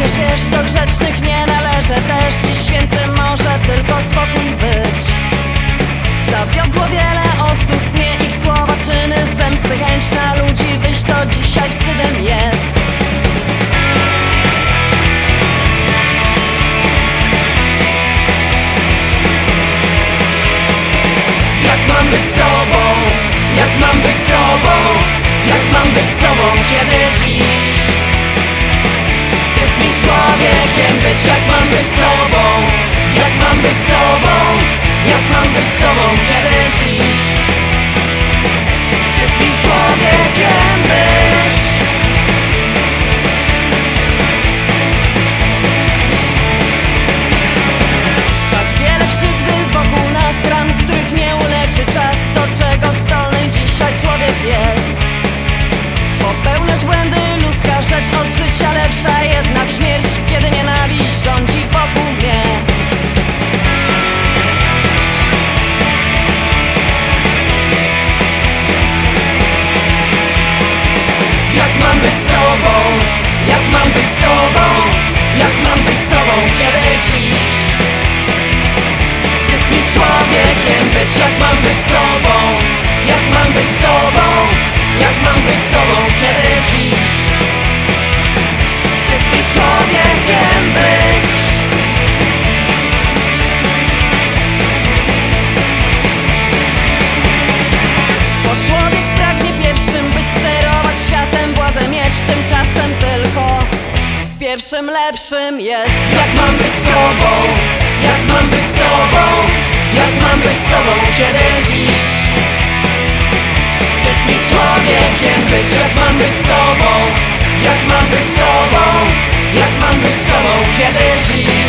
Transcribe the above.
Przecież wiesz, do grzecznych nie należy. też ci święty może tylko spokój być Check my midsummer być sobą? Jak mam być sobą? Jak mam być sobą, kiedy dziś? Chcę być człowiekiem być Bo człowiek pragnie pierwszym być, sterować światem, władzę mieć Tymczasem tylko pierwszym lepszym jest Jak mam być sobą? być, jak mam być sobą Jak mam być sobą, jak mam być sobą, kiedy żyję.